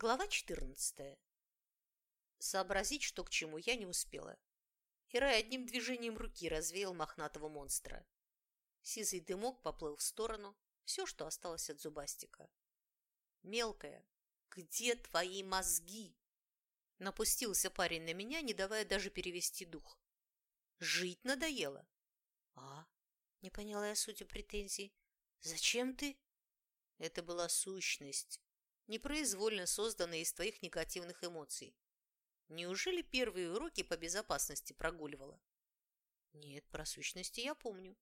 Глава 14. Сообразить, что к чему, я не успела. Ирай одним движением руки развеял мохнатого монстра. Сизый дымок поплыл в сторону, все, что осталось от зубастика. «Мелкая, где твои мозги?» Напустился парень на меня, не давая даже перевести дух. «Жить надоело?» «А?» — не поняла я сути претензий. «Зачем ты?» Это была сущность, непроизвольно созданная из твоих негативных эмоций. Неужели первые уроки по безопасности прогуливала? Нет, про сущности я помню.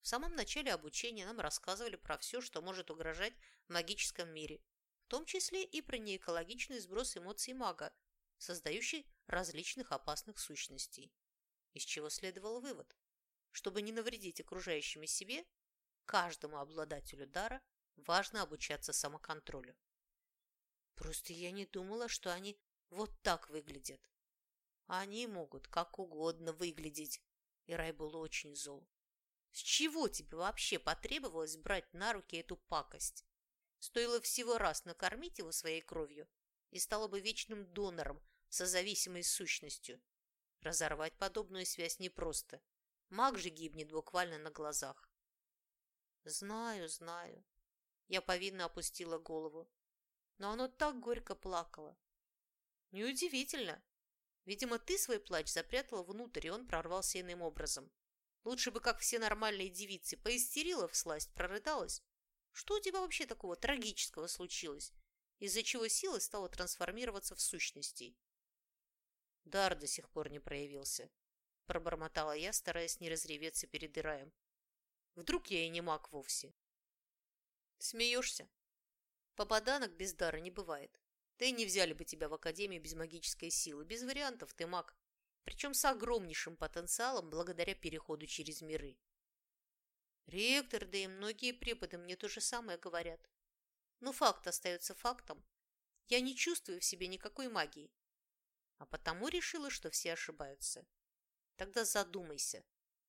В самом начале обучения нам рассказывали про все, что может угрожать в магическом мире, в том числе и про неэкологичный сброс эмоций мага, создающий различных опасных сущностей. Из чего следовал вывод. Чтобы не навредить окружающим и себе, каждому обладателю дара важно обучаться самоконтролю. Просто я не думала, что они вот так выглядят. Они могут как угодно выглядеть. И Рай был очень зол. С чего тебе вообще потребовалось брать на руки эту пакость? Стоило всего раз накормить его своей кровью, и стало бы вечным донором со зависимой сущностью. Разорвать подобную связь непросто. Маг же гибнет буквально на глазах. Знаю, знаю. Я повинно опустила голову. Но оно так горько плакало. Неудивительно. Видимо, ты свой плач запрятала внутрь, и он прорвался иным образом. Лучше бы, как все нормальные девицы, поистерила всласть, прорыдалась. Что у тебя вообще такого трагического случилось, из-за чего сила стала трансформироваться в сущностей? Дар до сих пор не проявился, пробормотала я, стараясь не разреветься перед Ираем. Вдруг я и не маг вовсе. Смеешься? Попаданок без дара не бывает. Да и не взяли бы тебя в академию без магической силы. Без вариантов ты маг. Причем с огромнейшим потенциалом благодаря переходу через миры. Ректор, да и многие преподы мне то же самое говорят. Но факт остается фактом. Я не чувствую в себе никакой магии. А потому решила, что все ошибаются. Тогда задумайся,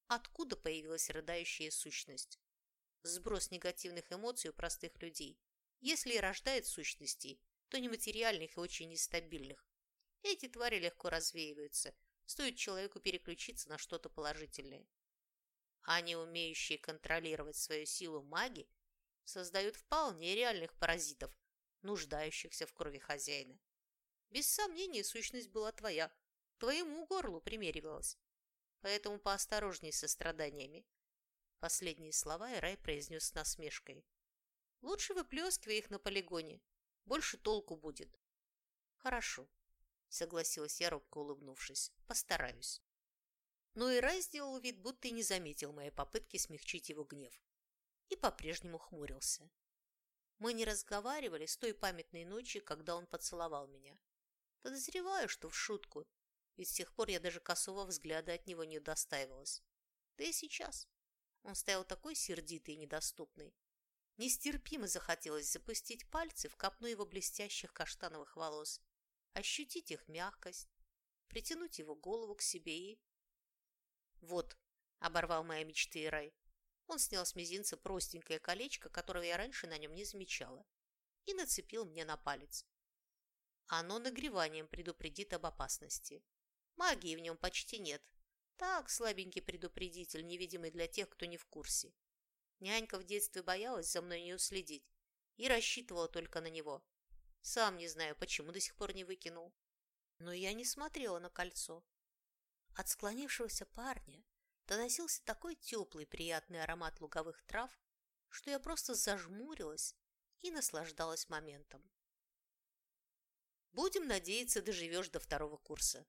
откуда появилась рыдающая сущность? Сброс негативных эмоций у простых людей. Если и рождает сущностей, то нематериальных и очень нестабильных. Эти твари легко развеиваются, стоит человеку переключиться на что-то положительное. А не умеющие контролировать свою силу маги создают вполне реальных паразитов, нуждающихся в крови хозяина. Без сомнения, сущность была твоя, твоему горлу примеривалась. Поэтому поосторожней со страданиями. Последние слова Ирай произнес с насмешкой. Лучше выплескивай их на полигоне, больше толку будет. Хорошо, согласилась я, робко улыбнувшись. Постараюсь. Но и Рай сделал вид, будто и не заметил моей попытки смягчить его гнев. И по-прежнему хмурился. Мы не разговаривали с той памятной ночи, когда он поцеловал меня. Подозреваю, что в шутку, ведь с тех пор я даже косого взгляда от него не удостаивалась. Да и сейчас. Он стоял такой сердитый и недоступный, Нестерпимо захотелось запустить пальцы в копну его блестящих каштановых волос, ощутить их мягкость, притянуть его голову к себе и... Вот, оборвал мои мечты рай. Он снял с мизинца простенькое колечко, которого я раньше на нем не замечала, и нацепил мне на палец. Оно нагреванием предупредит об опасности. Магии в нем почти нет. Так, слабенький предупредитель, невидимый для тех, кто не в курсе. Нянька в детстве боялась за мной не уследить и рассчитывала только на него. Сам не знаю, почему до сих пор не выкинул. Но я не смотрела на кольцо. От склонившегося парня доносился такой теплый приятный аромат луговых трав, что я просто зажмурилась и наслаждалась моментом. Будем надеяться, доживешь до второго курса.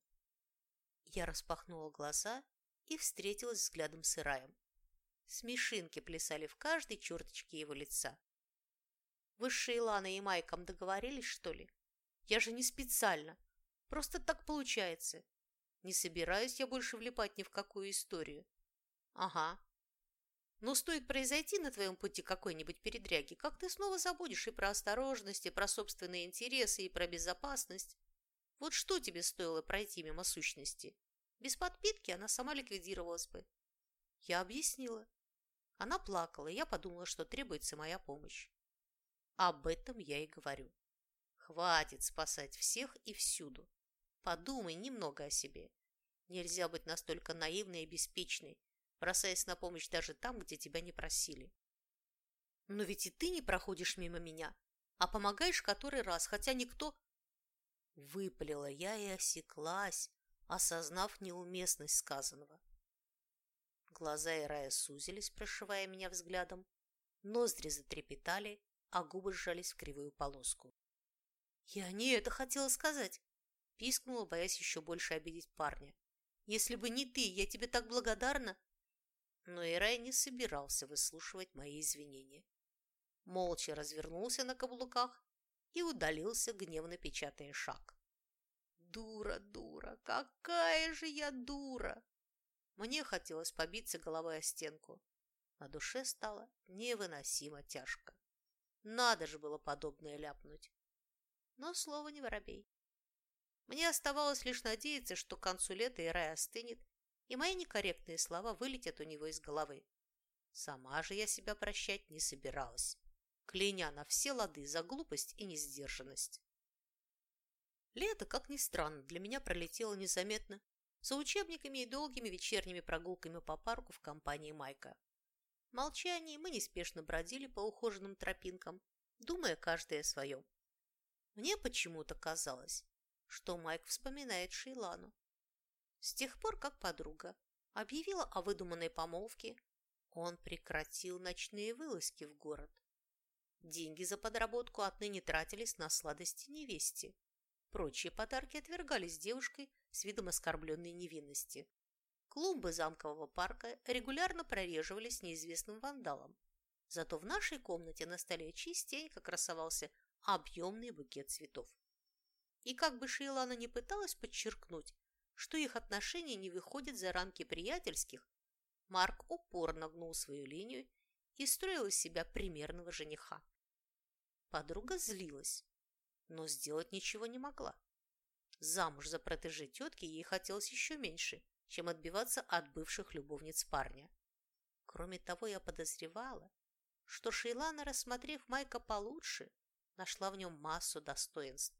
Я распахнула глаза и встретилась взглядом с Ираем. Смешинки плясали в каждой черточке его лица. Вы с Шейланой и Майком договорились, что ли? Я же не специально. Просто так получается. Не собираюсь я больше влипать ни в какую историю. Ага. Но стоит произойти на твоем пути какой-нибудь передряги, как ты снова забудешь и про осторожность, и про собственные интересы, и про безопасность. Вот что тебе стоило пройти мимо сущности? Без подпитки она сама ликвидировалась бы. Я объяснила. Она плакала, и я подумала, что требуется моя помощь. Об этом я и говорю. Хватит спасать всех и всюду. Подумай немного о себе. Нельзя быть настолько наивной и беспечной, бросаясь на помощь даже там, где тебя не просили. Но ведь и ты не проходишь мимо меня, а помогаешь который раз, хотя никто... Выпалила я и осеклась, осознав неуместность сказанного. Глаза Ирая сузились, прошивая меня взглядом, ноздри затрепетали, а губы сжались в кривую полоску. «Я не это хотела сказать!» – пискнула, боясь еще больше обидеть парня. «Если бы не ты, я тебе так благодарна!» Но Ирай не собирался выслушивать мои извинения. Молча развернулся на каблуках и удалился, гневно печатая шаг. «Дура, дура! Какая же я дура!» Мне хотелось побиться головой о стенку. На душе стало невыносимо тяжко. Надо же было подобное ляпнуть. Но слово не воробей. Мне оставалось лишь надеяться, что к концу лета Ирай остынет, и мои некорректные слова вылетят у него из головы. Сама же я себя прощать не собиралась, кляня на все лады за глупость и несдержанность. Лето, как ни странно, для меня пролетело незаметно, за учебниками и долгими вечерними прогулками по парку в компании Майка. В молчании мы неспешно бродили по ухоженным тропинкам, думая каждый о своем. Мне почему-то казалось, что Майк вспоминает Шейлану. С тех пор, как подруга объявила о выдуманной помолвке, он прекратил ночные вылазки в город. Деньги за подработку отныне тратились на сладости невесте. Прочие подарки отвергались девушкой с видом оскорбленной невинности. Клумбы замкового парка регулярно прореживались неизвестным вандалом. Зато в нашей комнате на столе частенько красовался объемный букет цветов. И как бы Шейлана не пыталась подчеркнуть, что их отношения не выходят за рамки приятельских, Марк упорно гнул свою линию и строил из себя примерного жениха. Подруга злилась, но сделать ничего не могла. Замуж за протеже тетки ей хотелось еще меньше, чем отбиваться от бывших любовниц парня. Кроме того, я подозревала, что Шейлана, рассмотрев Майка получше, нашла в нем массу достоинств.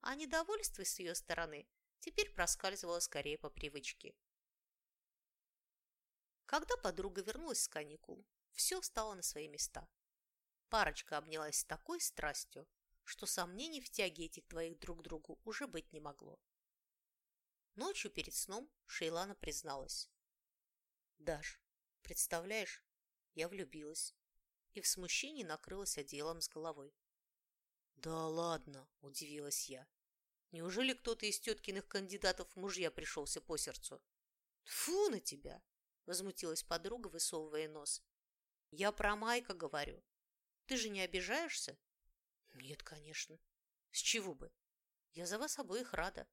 А недовольство с ее стороны теперь проскальзывало скорее по привычке. Когда подруга вернулась с каникул, все встало на свои места. Парочка обнялась с такой страстью, что сомнений в тяге этих двоих друг к другу уже быть не могло. Ночью перед сном Шейлана призналась. «Даш, представляешь, я влюбилась и в смущении накрылась одеялом с головой. «Да ладно!» – удивилась я. «Неужели кто-то из теткиных кандидатов мужья пришелся по сердцу?» «Тьфу на тебя!» – возмутилась подруга, высовывая нос. «Я про Майка говорю. Ты же не обижаешься?» Нет, конечно. С чего бы? Я за вас обоих рада.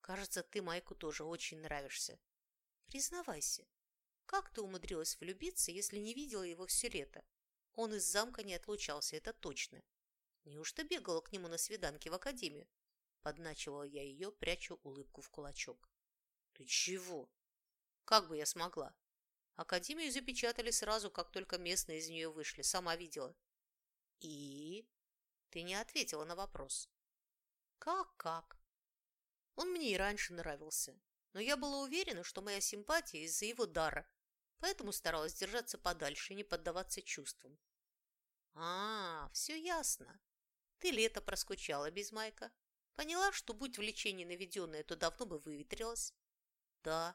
Кажется, ты Майку тоже очень нравишься. Признавайся, как ты умудрилась влюбиться, если не видела его все лето? Он из замка не отлучался, это точно. Неужто бегала к нему на свиданке в академию? Подначивала я ее, прячу улыбку в кулачок. Ты чего? Как бы я смогла? Академию запечатали сразу, как только местные из нее вышли, сама видела. И? Ты не ответила на вопрос. Как-как? Он мне и раньше нравился, но я была уверена, что моя симпатия из-за его дара, поэтому старалась держаться подальше и не поддаваться чувствам. А, все ясно. Ты лето проскучала без Майка. Поняла, что будь влечение наведенное, то давно бы выветрилось. Да,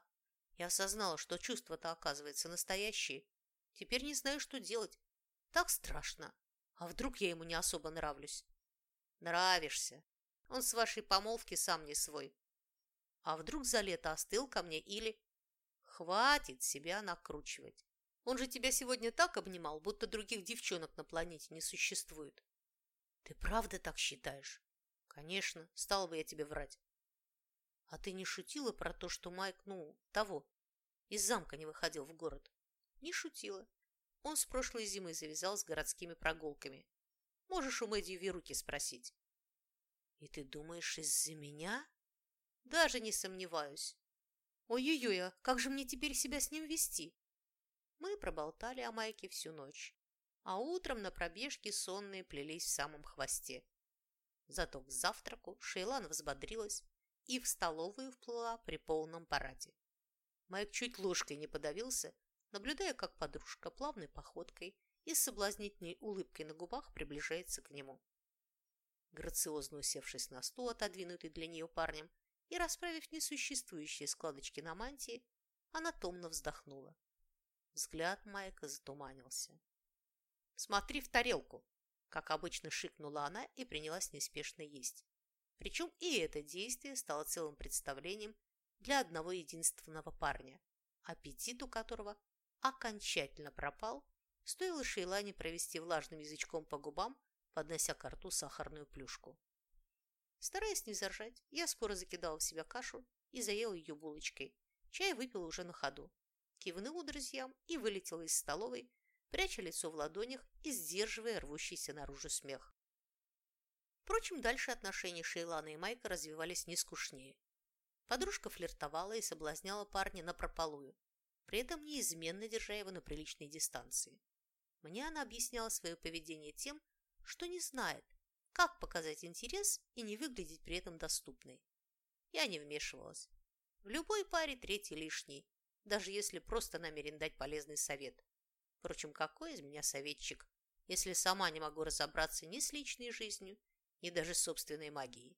я осознала, что чувства-то, оказывается, настоящие. Теперь не знаю, что делать. Так страшно. А вдруг я ему не особо нравлюсь? Нравишься. Он с вашей помолвки сам не свой. А вдруг за лето остыл ко мне или... Хватит себя накручивать. Он же тебя сегодня так обнимал, будто других девчонок на планете не существует. Ты правда так считаешь? Конечно, стал бы я тебе врать. А ты не шутила про то, что Майк, ну, того, из замка не выходил в город? Не шутила. Он с прошлой зимы завязал с городскими прогулками. Можешь у Мэдди Веруки спросить. И ты думаешь, из-за меня? Даже не сомневаюсь. Ой-ой-ой, а как же мне теперь себя с ним вести? Мы проболтали о Майке всю ночь, а утром на пробежке сонные плелись в самом хвосте. Зато к завтраку Шейлан взбодрилась и в столовую вплыла при полном параде. Майк чуть ложкой не подавился, наблюдая, как подружка плавной походкой и с соблазнительной улыбкой на губах приближается к нему. Грациозно усевшись на стул, отодвинутый для нее парнем, и расправив несуществующие складочки на мантии, она томно вздохнула. Взгляд Майка затуманился. «Смотри в тарелку!» Как обычно шикнула она и принялась неспешно есть. Причем и это действие стало целым представлением для одного единственного парня, аппетит у которого окончательно пропал, стоило Шейлане провести влажным язычком по губам, поднося к рту сахарную плюшку. Стараясь не заржать, я споро закидала в себя кашу и заела ее булочкой. Чай выпила уже на ходу. Кивнула друзьям и вылетела из столовой, пряча лицо в ладонях и сдерживая рвущийся наружу смех. Впрочем, дальше отношения Шейлана и Майка развивались не скучнее. Подружка флиртовала и соблазняла парня напропалую, при этом неизменно держа его на приличной дистанции. Мне она объясняла свое поведение тем, что не знает, как показать интерес и не выглядеть при этом доступной. Я не вмешивалась. В любой паре третий лишний, даже если просто намерен дать полезный совет. Впрочем, какой из меня советчик, если сама не могу разобраться ни с личной жизнью, ни даже с собственной магией?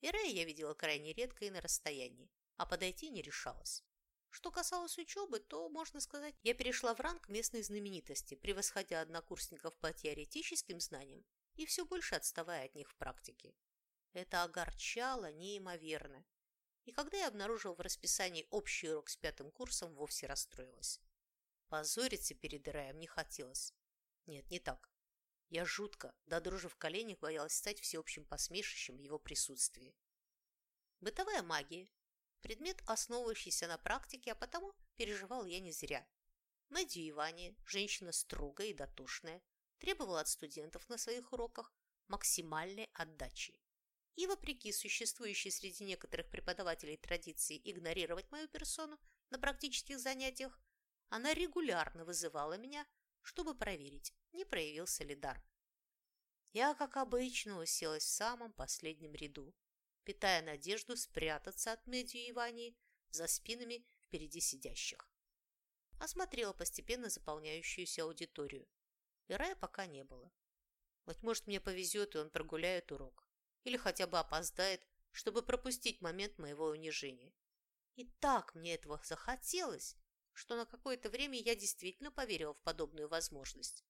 Ирея я видела крайне редко и на расстоянии, а подойти не решалась. Что касалось учебы, то, можно сказать, я перешла в ранг местной знаменитости, превосходя однокурсников по теоретическим знаниям и все больше отставая от них в практике. Это огорчало неимоверно. И когда я обнаружила в расписании общий урок с пятым курсом, вовсе расстроилась. Позориться перед Ираем не хотелось. Нет, не так. Я жутко, до дрожи в коленях, боялась стать всеобщим посмешищем в его присутствии. Бытовая магия. Предмет, основывающийся на практике, а потому переживал я не зря. Медиевание, женщина строгая и дотошная, требовала от студентов на своих уроках максимальной отдачи. И вопреки существующей среди некоторых преподавателей традиции игнорировать мою персону на практических занятиях, она регулярно вызывала меня, чтобы проверить, не проявился ли дар. Я, как обычно, уселась в самом последнем ряду, питая надежду спрятаться от Медью и за спинами впереди сидящих. Осмотрела постепенно заполняющуюся аудиторию. И рая пока не было. Быть может, мне повезет, и он прогуляет урок. Или хотя бы опоздает, чтобы пропустить момент моего унижения. И так мне этого захотелось, что на какое-то время я действительно поверила в подобную возможность.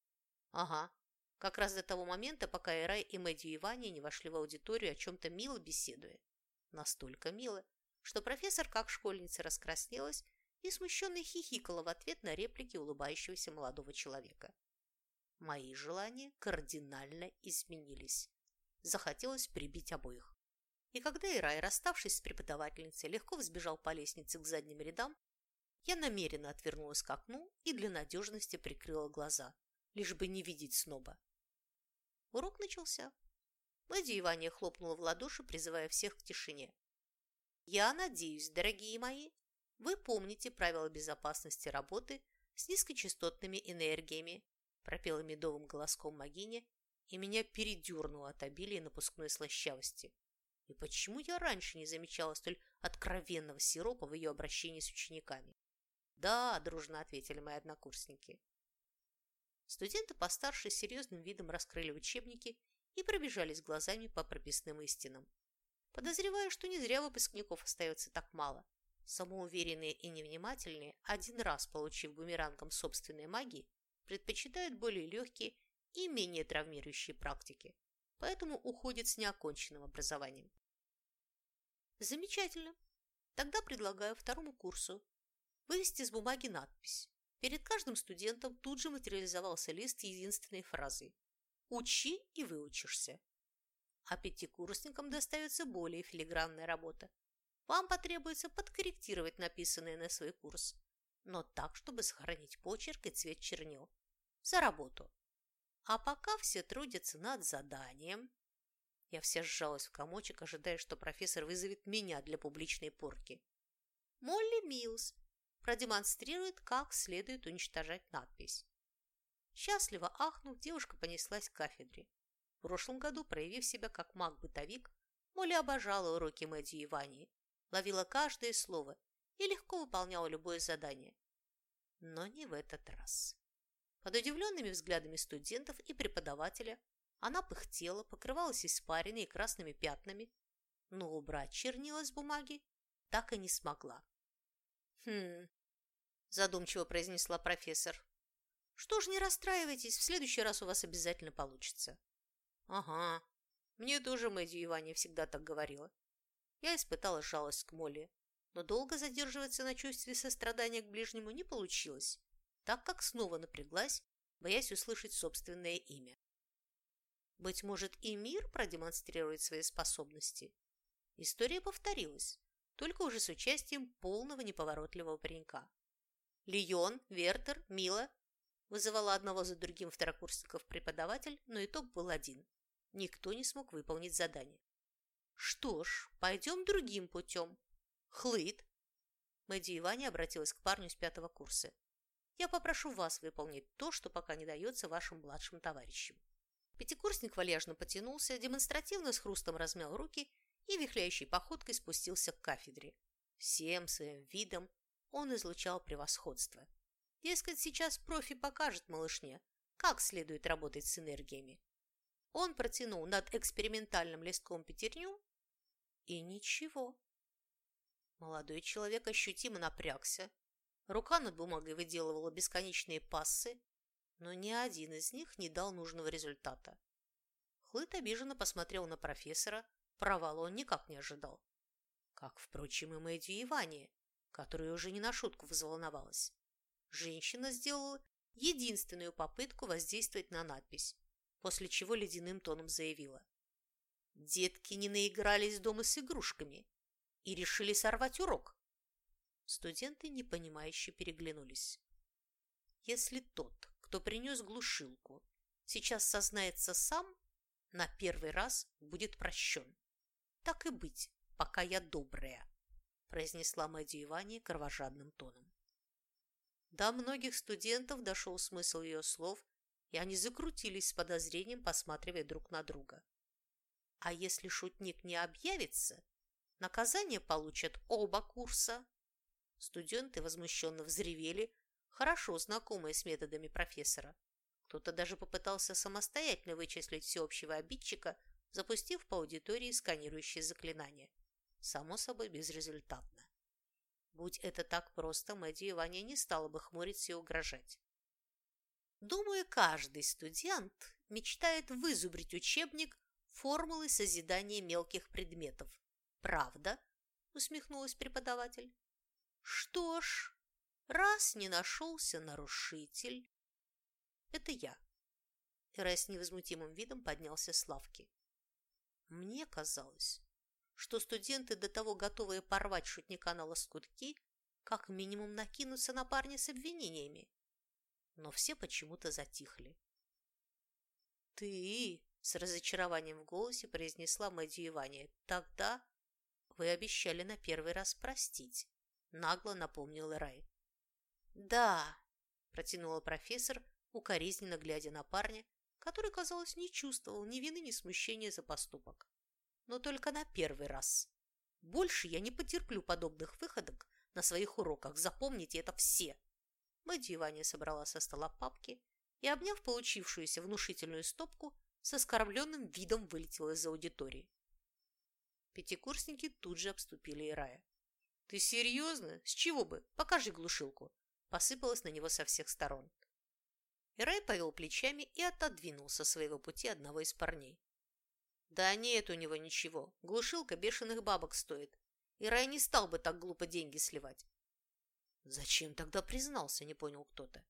Ага, как раз до того момента, пока Эрай и Мэдью и Ваня не вошли в аудиторию, о чем-то мило беседуя. Настолько мило, что профессор, как школьница, раскраснелась и смущенно хихикала в ответ на реплики улыбающегося молодого человека. Мои желания кардинально изменились. Захотелось прибить обоих. И когда Ирай, расставшись с преподавательницей, легко взбежал по лестнице к задним рядам, я намеренно отвернулась к окну и для надежности прикрыла глаза, лишь бы не видеть сноба. Урок начался. Леди и Ваня хлопнула в ладоши, призывая всех к тишине. «Я надеюсь, дорогие мои, вы помните правила безопасности работы с низкочастотными энергиями», пропела медовым голоском Магиня, и меня передернуло от обилия напускной слащавости. И почему я раньше не замечала столь откровенного сиропа в ее обращении с учениками? «Да», – дружно ответили мои однокурсники. Студенты постарше серьезным видом раскрыли учебники и пробежались глазами по прописным истинам. Подозреваю, что не зря выпускников остается так мало. Самоуверенные и невнимательные, один раз получив бумерангом собственной магии, предпочитают более легкие и менее травмирующие практики, поэтому уходят с неоконченным образованием. Замечательно. Тогда предлагаю второму курсу вывести с бумаги надпись. Перед каждым студентом тут же материализовался лист единственной фразой «Учи и выучишься». А пятикурсникам достается более филигранная работа. Вам потребуется подкорректировать написанное на свой курс, но так, чтобы сохранить почерк и цвет чернил. За работу. А пока все трудятся над заданием, я вся сжалась в комочек, ожидая, что профессор вызовет меня для публичной порки. Молли Милс продемонстрирует, как следует уничтожать надпись. Счастливо ахнув, девушка понеслась к кафедре. прошлом году, проявив себя как маг-бытовик, Молли обожала уроки Мэдди и Вани, ловила каждое слово и легко выполняла любое задание. Но не в этот раз. Под удивленными взглядами студентов и преподавателя она пыхтела, покрывалась испариной и красными пятнами, но убрать чернила с бумаги так и не смогла. «Хм...» – задумчиво произнесла профессор. «Что ж, не расстраивайтесь, в следующий раз у вас обязательно получится». «Ага, мне тоже Мэдди Иване всегда так говорила». Я испытала жалость к Молли, но долго задерживаться на чувстве сострадания к ближнему не получилось, так как снова напряглась, боясь услышать собственное имя. Быть может, и мир продемонстрирует свои способности. История повторилась, только уже с участием полного неповоротливого паренька. Лион, Вертер, Мила вызывала одного за другим второкурсников преподаватель, но итог был один. Никто не смог выполнить задание. Что ж, пойдем другим путем. Хлыд. Мэдди и Ваня обратилась к парню с пятого курса. Я попрошу вас выполнить то, что пока не дается вашим младшим товарищам. Пятикурсник вальяжно потянулся, демонстративно с хрустом размял руки и вихляющей походкой спустился к кафедре. Всем своим видом он излучал превосходство. Дескать, сейчас профи покажет малышне, как следует работать с энергиями. Он протянул над экспериментальным листком пятерню, и ничего. Молодой человек ощутимо напрягся. Рука над бумагой выделывала бесконечные пассы, но ни один из них не дал нужного результата. Хлыт обиженно посмотрел на профессора, Провала он никак не ожидал. Как, впрочем, и Мэдди и Ваня, которая уже не на шутку взволновалась. Женщина сделала единственную попытку воздействовать на надпись, после чего ледяным тоном заявила. Детки не наигрались дома с игрушками и решили сорвать урок. Студенты непонимающе переглянулись. Если тот, кто принес глушилку, сейчас сознается сам, на первый раз будет прощен. «Так и быть, пока я добрая», – произнесла Мэдди Ивани кровожадным тоном. До многих студентов дошел смысл ее слов, и они закрутились с подозрением, посматривая друг на друга. А если шутник не объявится, наказание получат оба курса. Студенты возмущенно взревели, хорошо знакомые с методами профессора. Кто-то даже попытался самостоятельно вычислить всеобщего обидчика запустив по аудитории сканирующее заклинание. Само собой, безрезультатно. Будь это так просто, Мэдди и Ваня не стала бы хмуриться и угрожать. Думаю, каждый студент мечтает вызубрить учебник формулы созидания мелких предметов. Правда? Усмехнулась преподаватель. Что ж, раз не нашелся нарушитель... Это я. Рай с невозмутимым видом поднялся с лавки. Мне казалось, что студенты, до того готовые порвать шутника на лоскутки, как минимум накинутся на парня с обвинениями. Но все почему-то затихли. «Ты!» – с разочарованием в голосе произнесла Мэдди Иване. «Тогда вы обещали на первый раз простить», – нагло напомнил Рай. «Да!» – протянула профессор, укоризненно глядя на парня, который, казалось, не чувствовал ни вины, ни смущения за поступок. Но только на первый раз. Больше я не потерплю подобных выходок на своих уроках. Запомните это все. Мэдди Ваня собрала со стола папки и, обняв получившуюся внушительную стопку, с оскорбленным видом вылетела из аудитории. Пятикурсники тут же обступили Ирая. «Ты серьезно? С чего бы? Покажи глушилку!» Посыпалась на него со всех сторон. Ирай повел плечами и отодвинул со своего пути одного из парней. Да нет у него ничего, глушилка бешеных бабок стоит. Ирай не стал бы так глупо деньги сливать. Зачем тогда признался, не понял кто-то.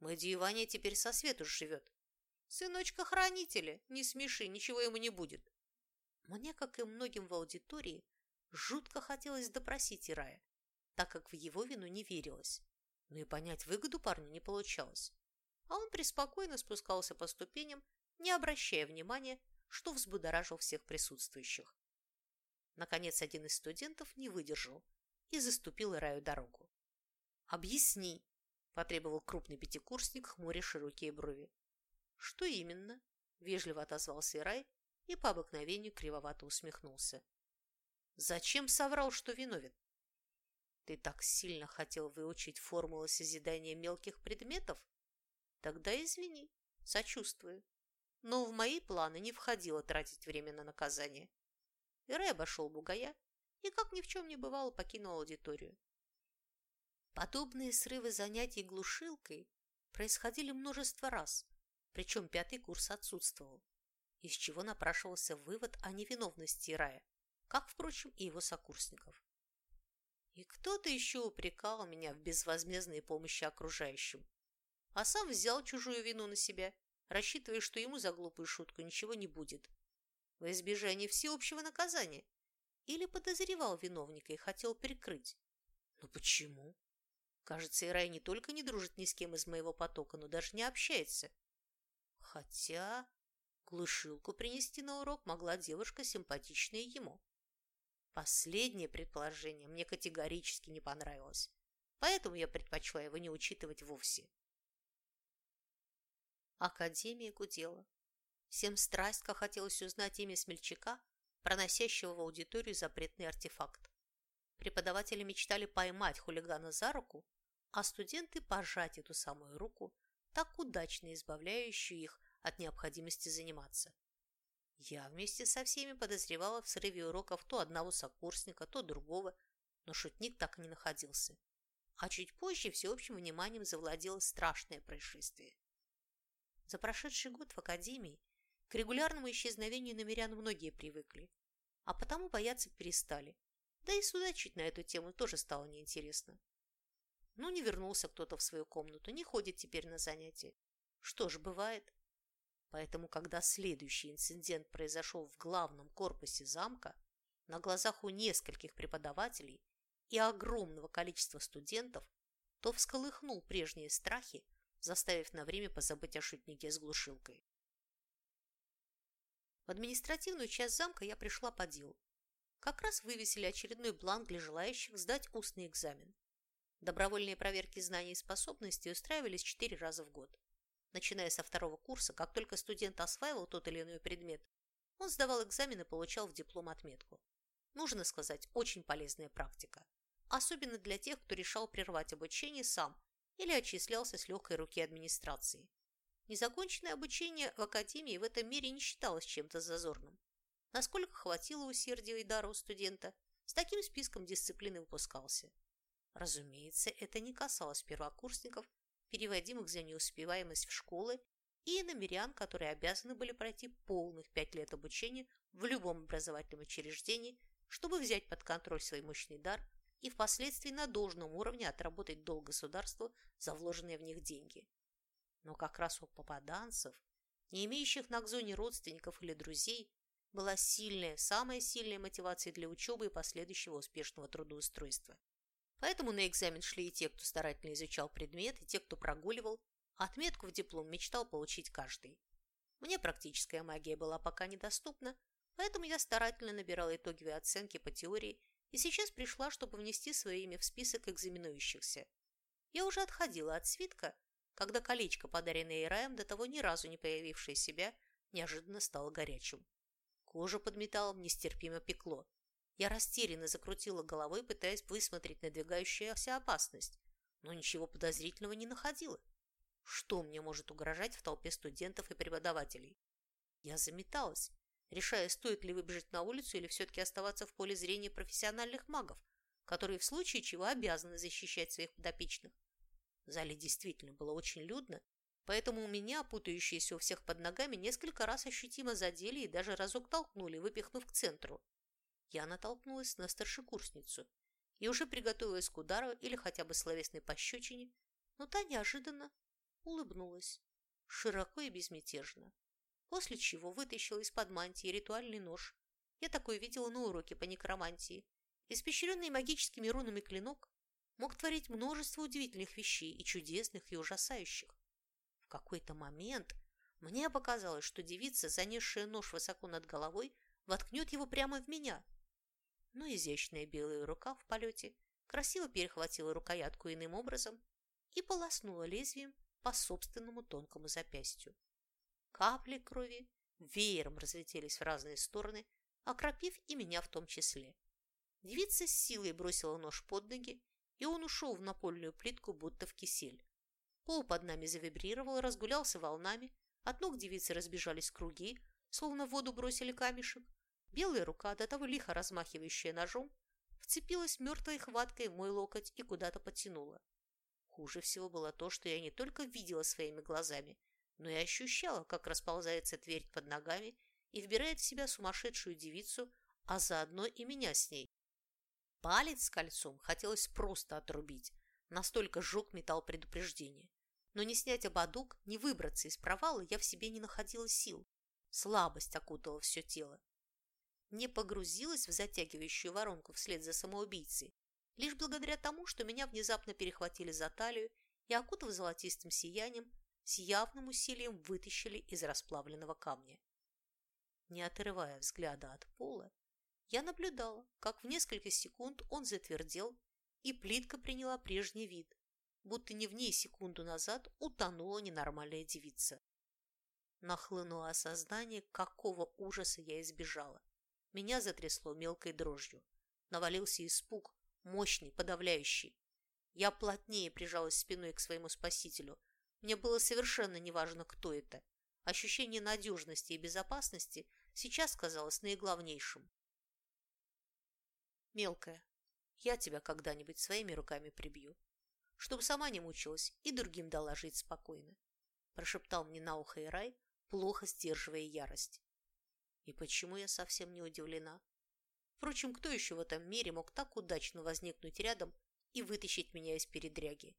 Мэдди Иваня теперь со свету живет. Сыночка хранителя, не смеши, ничего ему не будет. Мне, как и многим в аудитории, жутко хотелось допросить Ирая, так как в его вину не верилось. Но и понять выгоду парню не получалось а он преспокойно спускался по ступеням, не обращая внимания, что взбудоражил всех присутствующих. Наконец, один из студентов не выдержал и заступил Ираю дорогу. «Объясни!» – потребовал крупный пятикурсник, хмуря широкие брови. «Что именно?» Вежливо отозвался Ирай и по обыкновению кривовато усмехнулся. Зачем соврал, что виновен? Ты так сильно хотел выучить формулы созидания мелких предметов? Тогда извини, сочувствую. Но в мои планы не входило тратить время на наказание. Ирай обошел бугая и, как ни в чем не бывало, покинул аудиторию. Подобные срывы занятий глушилкой происходили множество раз, причем пятый курс отсутствовал, из чего напрашивался вывод о невиновности Рая, как, впрочем, и его сокурсников. И кто-то еще упрекал меня в безвозмездной помощи окружающим, а сам взял чужую вину на себя, рассчитывая, что ему за глупую шутку ничего не будет, во избежание всеобщего наказания, или подозревал виновника и хотел прикрыть. Но почему? Кажется, Ирай не только не дружит ни с кем из моего потока, но даже не общается. Хотя глушилку принести на урок могла девушка, симпатичная ему. Последнее предположение мне категорически не понравилось, поэтому я предпочла его не учитывать вовсе. Академия гудела. Всем страстно хотелось узнать имя смельчака, проносящего в аудиторию запретный артефакт. Преподаватели мечтали поймать хулигана за руку, а студенты пожать эту самую руку, так удачно избавляющую их от необходимости заниматься. Я вместе со всеми подозревала в срыве уроков то одного сокурсника, то другого, но шутник так и не находился. А чуть позже всеобщим вниманием завладело страшное происшествие. За прошедший год в академии к регулярному исчезновению намерян многие привыкли, а потому бояться перестали. Да и судачить на эту тему тоже стало неинтересно. Ну, не вернулся кто-то в свою комнату, не ходит теперь на занятия. Что ж, бывает. Поэтому, когда следующий инцидент произошел в главном корпусе замка, на глазах у нескольких преподавателей и огромного количества студентов, то всколыхнул прежние страхи, заставив на время позабыть о шутнике с глушилкой. В административную часть замка я пришла по делу. Как раз вывесили очередной бланк для желающих сдать устный экзамен. Добровольные проверки знаний и способностей устраивались четыре раза в год. Начиная со второго курса, как только студент осваивал тот или иной предмет, он сдавал экзамен и получал в диплом отметку. Нужно сказать, очень полезная практика. Особенно для тех, кто решал прервать обучение сам или отчислялся с легкой руки администрации. Незаконченное обучение в академии в этом мире не считалось чем-то зазорным. Насколько хватило усердия и дара у студента, с таким списком дисциплины выпускался. Разумеется, это не касалось первокурсников, переводимых за неуспеваемость в школы, и намерян, которые обязаны были пройти полных пять лет обучения в любом образовательном учреждении, чтобы взять под контроль свой мощный дар и впоследствии на должном уровне отработать долг государству за вложенные в них деньги. Но как раз у попаданцев, не имеющих на Кзоне родственников или друзей, была сильная, самая сильная мотивация для учебы и последующего успешного трудоустройства. Поэтому на экзамен шли и те, кто старательно изучал предмет, и те, кто прогуливал. Отметку в диплом мечтал получить каждый. Мне практическая магия была пока недоступна, поэтому я старательно набирала итоговые оценки по теории и сейчас пришла, чтобы внести свое имя в список экзаменующихся. Я уже отходила от свитка, когда колечко, подаренное Ираем, до того ни разу не появившее себя, неожиданно стало горячим. Кожа под металлом нестерпимо пекло. Я растерянно закрутила головой, пытаясь высмотреть надвигающуюся опасность, но ничего подозрительного не находила. Что мне может угрожать в толпе студентов и преподавателей? Я заметалась, решая, стоит ли выбежать на улицу или все-таки оставаться в поле зрения профессиональных магов, которые в случае чего обязаны защищать своих подопечных. В зале действительно было очень людно, поэтому у меня, путающиеся у всех под ногами, несколько раз ощутимо задели и даже разок толкнули, выпихнув к центру. Я натолкнулась на старшекурсницу и уже приготовилась к удару или хотя бы словесной пощечине, но та неожиданно улыбнулась, широко и безмятежно, после чего вытащила из-под мантии ритуальный нож. Я такой видела на уроке по некромантии. Испещренный магическими рунами клинок мог творить множество удивительных вещей и чудесных, и ужасающих. В какой-то момент мне показалось, что девица, занесшая нож высоко над головой, воткнет его прямо в меня – но изящная белая рука в полете красиво перехватила рукоятку иным образом и полоснула лезвием по собственному тонкому запястью. Капли крови веером разлетелись в разные стороны, окропив и меня в том числе. Девица с силой бросила нож под ноги, и он ушел в напольную плитку, будто в кисель. Пол под нами завибрировал, разгулялся волнами, от ног девицы разбежались круги, словно в воду бросили камешек. Белая рука, до того лихо размахивающая ножом, вцепилась мертвой хваткой в мой локоть и куда-то потянула. Хуже всего было то, что я не только видела своими глазами, но и ощущала, как расползается твердь под ногами и вбирает в себя сумасшедшую девицу, а заодно и меня с ней. Палец с кольцом хотелось просто отрубить, настолько жег металл предупреждения. Но не снять ободок, не выбраться из провала я в себе не находила сил. Слабость окутала все тело. Не погрузилась в затягивающую воронку вслед за самоубийцей, лишь благодаря тому, что меня внезапно перехватили за талию и, окутав золотистым сиянием, с явным усилием вытащили из расплавленного камня. Не отрывая взгляда от пола, я наблюдала, как в несколько секунд он затвердел, и плитка приняла прежний вид, будто не в ней секунду назад утонула ненормальная девица. Нахлынуло осознание, какого ужаса я избежала. Меня затрясло мелкой дрожью. Навалился испуг, мощный, подавляющий. Я плотнее прижалась спиной к своему спасителю. Мне было совершенно неважно, кто это. Ощущение надежности и безопасности сейчас казалось наиглавнейшим. Мелкая, я тебя когда-нибудь своими руками прибью, чтобы сама не мучилась и другим дала жить спокойно, прошептал мне на ухо Ирай, плохо сдерживая ярость. И почему я совсем не удивлена? Впрочем, кто еще в этом мире мог так удачно возникнуть рядом и вытащить меня из передряги?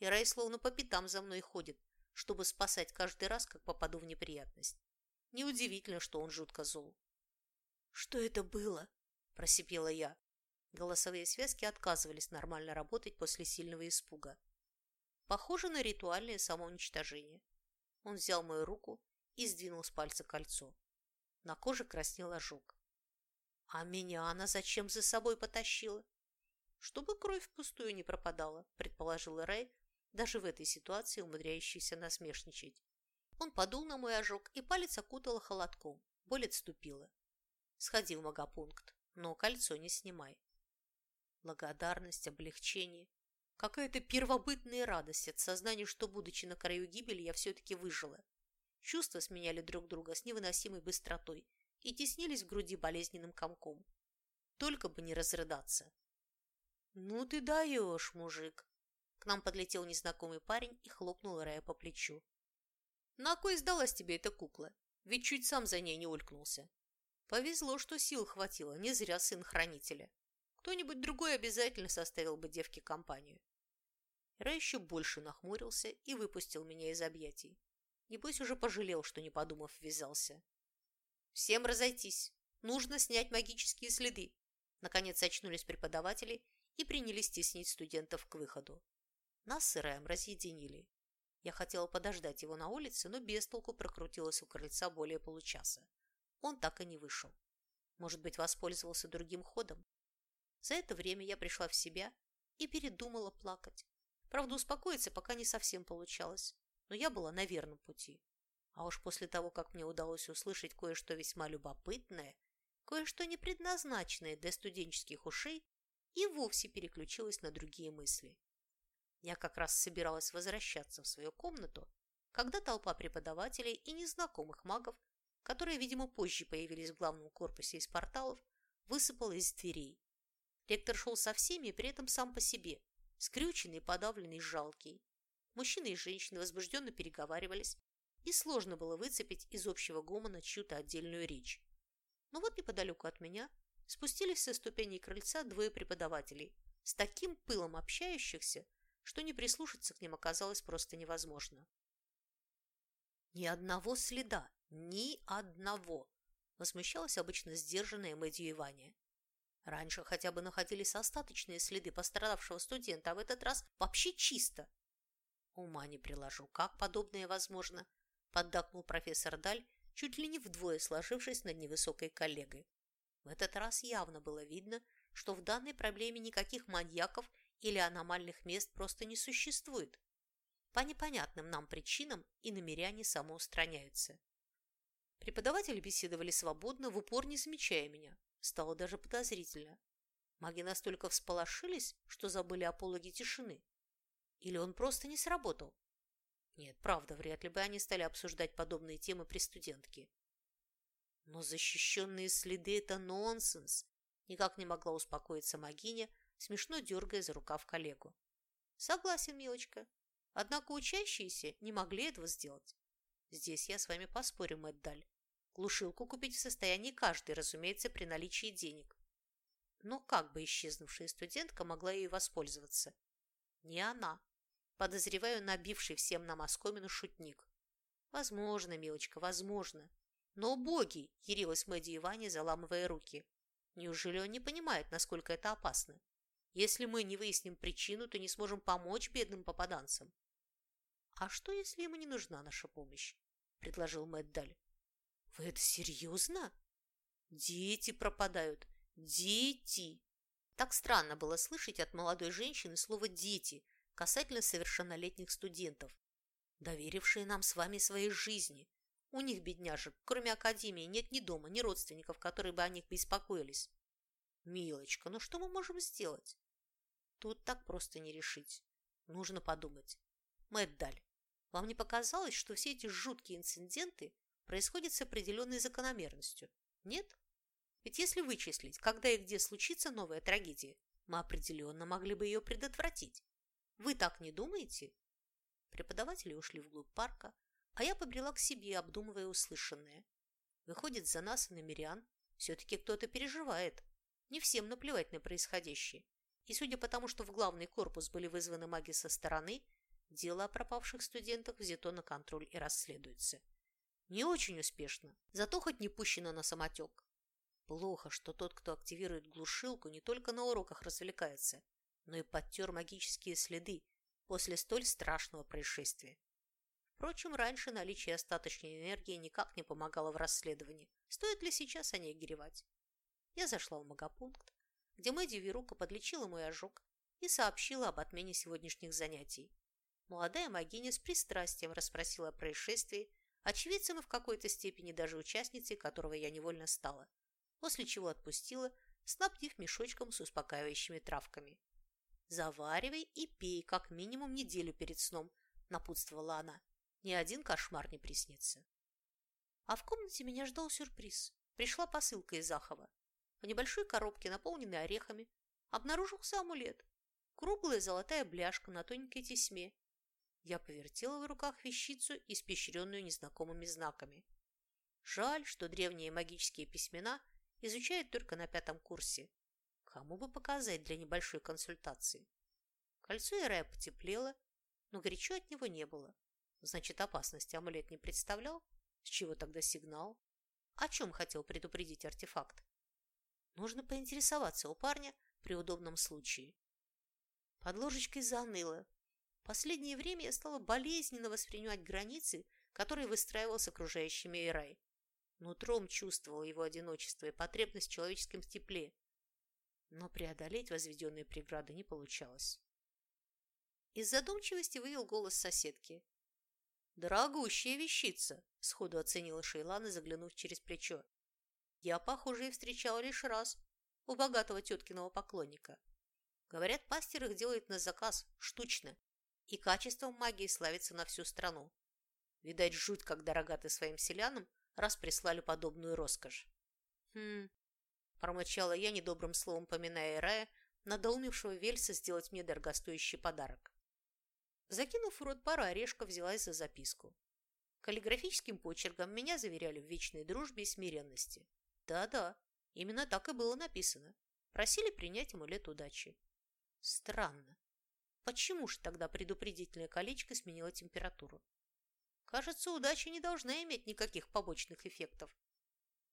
Ирай словно по пятам за мной ходит, чтобы спасать каждый раз, как попаду в неприятность. Неудивительно, что он жутко зол. «Что это было?» – просипела я. Голосовые связки отказывались нормально работать после сильного испуга. Похоже на ритуальное самоуничтожение. Он взял мою руку и сдвинул с пальца кольцо. На коже краснел ожог. А меня она зачем за собой потащила? Чтобы кровь впустую не пропадала, предположил Рэй, даже в этой ситуации умудряющийся насмешничать. Он подул на мой ожог, и палец окутала холодком. Боль отступила. Сходи в магопункт, но кольцо не снимай. Благодарность, облегчение. Какая-то первобытная радость от сознания, что, будучи на краю гибели, я все-таки выжила. Чувства сменяли друг друга с невыносимой быстротой и теснились в груди болезненным комком. Только бы не разрыдаться. «Ну ты даешь, мужик!» Нам подлетел незнакомый парень и хлопнул Рая по плечу. «На кой сдалась тебе эта кукла? Ведь чуть сам за ней не улькнулся. Повезло, что сил хватило, не зря сын хранителя. Кто-нибудь другой обязательно составил бы девке компанию. Ра еще больше нахмурился и выпустил меня из объятий. Небось, уже пожалел, что не подумав, ввязался. «Всем разойтись! Нужно снять магические следы!» Наконец очнулись преподаватели и принялись теснить студентов к выходу. Нас с Ираем разъединили. Я хотела подождать его на улице, но без толку прокрутилась у крыльца более получаса. Он так и не вышел. Может быть, воспользовался другим ходом? За это время я пришла в себя и передумала плакать. Правда, успокоиться пока не совсем получалось, но я была на верном пути. А уж после того, как мне удалось услышать кое-что весьма любопытное, кое-что не предназначенное для студенческих ушей, и вовсе переключилась на другие мысли. Я как раз собиралась возвращаться в свою комнату, когда толпа преподавателей и незнакомых магов, которые, видимо, позже появились в главном корпусе из порталов, высыпала из дверей. Ректор шел со всеми, при этом сам по себе, скрюченный, подавленный, жалкий. Мужчины и женщины возбужденно переговаривались, и сложно было выцепить из общего гомона чью-то отдельную речь. Но вот неподалеку от меня спустились со ступеней крыльца двое преподавателей, с таким пылом общающихся, что не прислушаться к ним оказалось просто невозможно. Ни одного следа, ни одного, возмущалась обычно сдержанная Мэдью Ивания. Раньше хотя бы находились остаточные следы пострадавшего студента, а в этот раз вообще чисто. Ума не приложу, как подобное возможно, поддакнул профессор Даль, чуть ли не вдвое сложившись над невысокой коллегой. В этот раз явно было видно, что в данной проблеме никаких маньяков или аномальных мест просто не существует. По непонятным нам причинам и намеряне самоустраняются. Преподаватели беседовали свободно, в упор не замечая меня. Стало даже подозрительно. Маги настолько всполошились, что забыли о пологе тишины. Или он просто не сработал? Нет, правда, вряд ли бы они стали обсуждать подобные темы при студентке. Но защищенные следы – это нонсенс. Никак не могла успокоиться Магиня, смешно дергая за рукав коллегу. Согласен, милочка. Однако учащиеся не могли этого сделать. Здесь я с вами поспорю, Мэтт Глушилку купить в состоянии каждый, разумеется, при наличии денег. Но как бы исчезнувшая студентка могла ею воспользоваться? Не она. Подозреваю, набивший всем нам оскомину шутник. Возможно, милочка, возможно. Но боги, ярилась Мэдди и Ваня, заламывая руки. Неужели он не понимает, насколько это опасно? Если мы не выясним причину, то не сможем помочь бедным попаданцам. «А что, если ему не нужна наша помощь?» – предложил Мэтт Даль. «Вы это серьезно?» «Дети пропадают. Дети!» Так странно было слышать от молодой женщины слово «дети» касательно совершеннолетних студентов, доверившие нам с вами своей жизни. У них, бедняжек, кроме академии, нет ни дома, ни родственников, которые бы о них беспокоились. Милочка, ну что мы можем сделать? Тут так просто не решить. Нужно подумать. Мэтт Даль, вам не показалось, что все эти жуткие инциденты происходят с определенной закономерностью? Нет? Ведь если вычислить, когда и где случится новая трагедия, мы определенно могли бы ее предотвратить. Вы так не думаете? Преподаватели ушли вглубь парка, а я побрела к себе, обдумывая услышанное. Выходит, за нас и намерян все-таки кто-то переживает. Не всем наплевать на происходящее. И судя по тому, что в главный корпус были вызваны маги со стороны, Дело о пропавших студентах взято на контроль и расследуется. Не очень успешно, зато хоть не пущено на самотек. Плохо, что тот, кто активирует глушилку, не только на уроках развлекается, но и подтер магические следы после столь страшного происшествия. Впрочем, раньше наличие остаточной энергии никак не помогало в расследовании. Стоит ли сейчас о ней горевать? Я зашла в магопункт, где Мэдди Верука подлечила мой ожог и сообщила об отмене сегодняшних занятий. Молодая магиня с пристрастием расспросила о происшествии, очевидцем и в какой-то степени даже участницей, которого я невольно стала, после чего отпустила, снабдив мешочком с успокаивающими травками. «Заваривай и пей как минимум неделю перед сном», – напутствовала она. «Ни один кошмар не приснится». А в комнате меня ждал сюрприз. Пришла посылка из Ахова. В небольшой коробке, наполненной орехами, обнаружился амулет. Круглая золотая бляшка на тоненькой тесьме я повертела в руках вещицу, испещренную незнакомыми знаками. Жаль, что древние магические письмена изучают только на пятом курсе. Кому бы показать для небольшой консультации? Кольцо Ирая потеплело, но горячо от него не было. Значит, опасности амулет не представлял? С чего тогда сигнал? О чем хотел предупредить артефакт? Нужно поинтересоваться у парня при удобном случае. Под ложечкой заныло, Последнее время я стала болезненно воспринимать границы, которые выстраивал с окружающими Ирай. Нутром чувствовал его одиночество и потребность в человеческом тепле. Но преодолеть возведенные преграды не получалось. Из задумчивости вывел голос соседки. «Дорогущая вещица!» – сходу оценила Шейлана, заглянув через плечо. «Я, похоже, и встречала лишь раз у богатого теткиного поклонника. Говорят, пастир их делает на заказ, штучно, и качеством магии славится на всю страну. Видать, жуть, как дорога ты своим селянам, раз прислали подобную роскошь. Хм, промычала я, недобрым словом поминая Рая, надоумевшего Вельса сделать мне дорогостоящий подарок. Закинув в рот пару орешков, взялась за записку. Каллиграфическим почерком меня заверяли в вечной дружбе и смиренности. Да-да, именно так и было написано. Просили принять амулет удачи. Странно. Почему же тогда предупредительное колечко сменило температуру? Кажется, удача не должна иметь никаких побочных эффектов.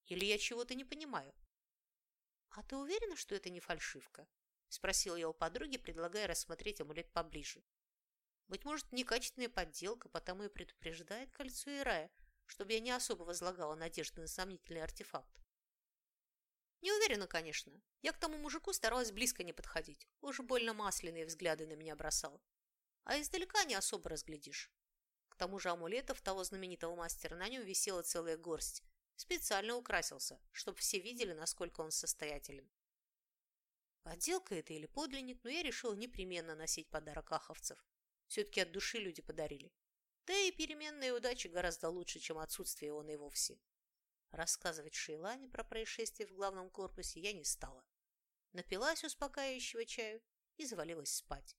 Или я чего-то не понимаю? А ты уверена, что это не фальшивка? Спросила я у подруги, предлагая рассмотреть амулет поближе. Быть может, некачественная подделка, потому и предупреждает кольцо и рая, чтобы я не особо возлагала надежды на сомнительный артефакт. Не уверена, конечно. Я к тому мужику старалась близко не подходить. Уж больно масляные взгляды на меня бросал. А издалека не особо разглядишь. К тому же амулетов того знаменитого мастера на нем висела целая горсть, Специально украсился, чтобы все видели, насколько он состоятелен. Подделка это или подлинник, но я решила непременно носить подарок аховцев. Все-таки от души люди подарили. Да и переменная удача гораздо лучше, чем отсутствие он и вовсе. Рассказывать Шейлане про происшествие в главном корпусе я не стала. Напилась успокаивающего чаю и завалилась спать.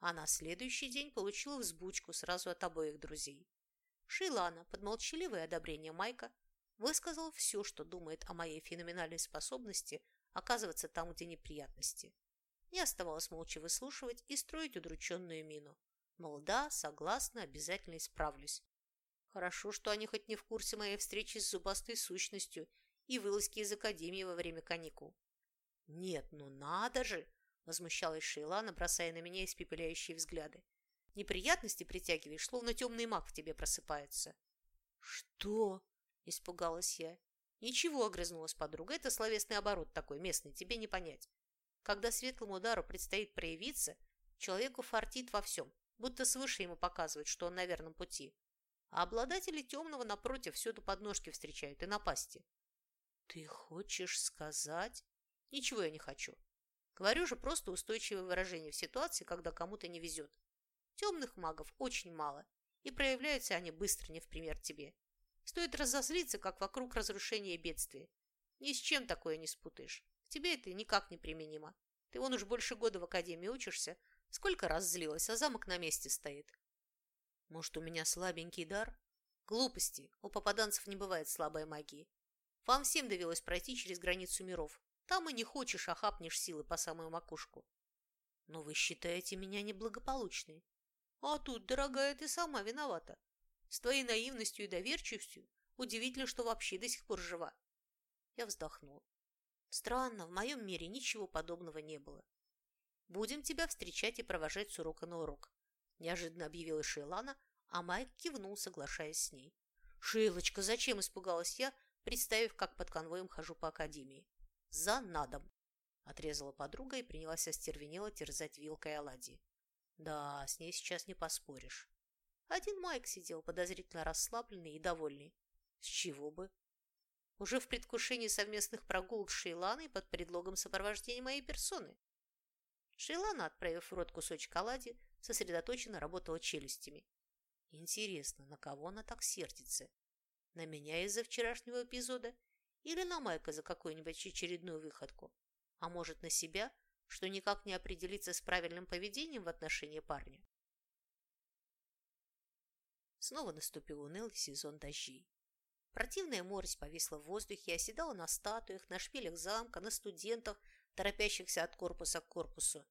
А на следующий день получила взбучку сразу от обоих друзей. Шейлана, под молчаливое одобрение Майка, высказал все, что думает о моей феноменальной способности оказываться там, где неприятности. Не оставалось молча выслушивать и строить удрученную мину. Мол, да, согласна, обязательно исправлюсь. Хорошо, что они хоть не в курсе моей встречи с зубастой сущностью и вылазки из академии во время каникул. Нет, ну надо же! Возмущалась Шейлана, бросая на меня испепеляющие взгляды. Неприятности притягиваешь, словно темный маг в тебе просыпается. Что? Испугалась я. Ничего, огрызнулась подруга. Это словесный оборот такой, местный, тебе не понять. Когда светлому удару предстоит проявиться, человеку фартит во всем, будто свыше ему показывают, что он на верном пути. А обладатели темного, напротив, всюду подножки встречают и напасти. Ты хочешь сказать? Ничего я не хочу. Говорю же, просто устойчивое выражение в ситуации, когда кому-то не везет. Темных магов очень мало, и проявляются они быстро, не в пример тебе. Стоит разозлиться, как вокруг разрушения и бедствия. Ни с чем такое не спутаешь. Тебе это никак не применимо. Ты вон уж больше года в академии учишься. Сколько раз злилась, а замок на месте стоит. Может, у меня слабенький дар? Глупости. У попаданцев не бывает слабой магии. Вам всем довелось пройти через границу миров. Там и не хочешь, а хапнешь силы по самую макушку. Но вы считаете меня неблагополучной. А тут, дорогая, ты сама виновата. С твоей наивностью и доверчивостью удивительно, что вообще до сих пор жива. Я вздохнула. Странно, в моем мире ничего подобного не было. Будем тебя встречать и провожать с урока на урок. Неожиданно объявила Шейлана, а Майк кивнул, соглашаясь с ней. «Шейлочка, зачем?» – испугалась я, представив, как под конвоем хожу по академии. «За надом!» – отрезала подруга и принялась остервенело терзать вилкой оладьи. «Да, с ней сейчас не поспоришь. Один Майк сидел подозрительно расслабленный и довольный. С чего бы? Уже в предвкушении совместных прогулок с Шейланой под предлогом сопровождения моей персоны. Шейлана, отправив в рот кусочек оладьи, сосредоточенно работала челюстями. Интересно, на кого она так сердится? На меня из-за вчерашнего эпизода или на Майка за какую-нибудь очередную выходку? А может, на себя, что никак не определиться с правильным поведением в отношении парня? Снова наступил унылый сезон дождей. Противная морось повисла в воздухе и оседала на статуях, на шпилях замка, на студентах, торопящихся от корпуса к корпусу.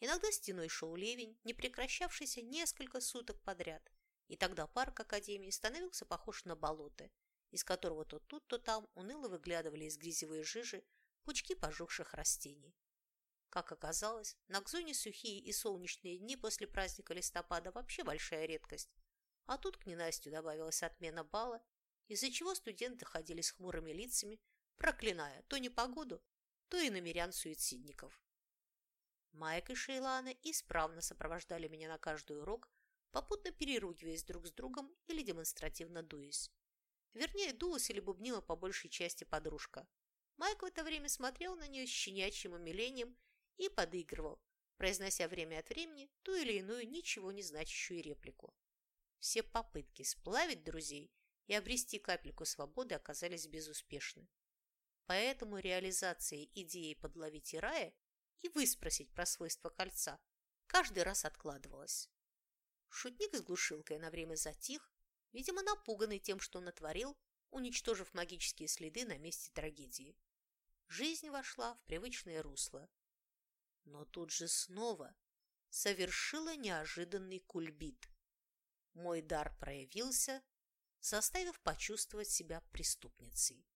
Иногда стеной шел ливень, не прекращавшийся несколько суток подряд, и тогда парк Академии становился похож на болото, из которого то тут, то там уныло выглядывали из грязевой жижи пучки пожухших растений. Как оказалось, на Кзоне сухие и солнечные дни после праздника листопада вообще большая редкость, а тут к ненастью добавилась отмена бала, из-за чего студенты ходили с хмурыми лицами, проклиная то непогоду, то и намерян-суицидников. Майк и Шейлана исправно сопровождали меня на каждый урок, попутно переругиваясь друг с другом или демонстративно дуясь. Вернее, дулась или бубнила по большей части подружка. Майк в это время смотрел на нее с щенячьим умилением и подыгрывал, произнося время от времени ту или иную ничего не значащую реплику. Все попытки сплавить друзей и обрести капельку свободы оказались безуспешны. Поэтому реализация идеи подловить Ирая и выспросить про свойства кольца каждый раз откладывалась. Шутник с глушилкой на время затих, видимо, напуганный тем, что натворил, уничтожив магические следы на месте трагедии. Жизнь вошла в привычное русло. Но тут же снова совершила неожиданный кульбит мой дар проявился, заставив почувствовать себя преступницей.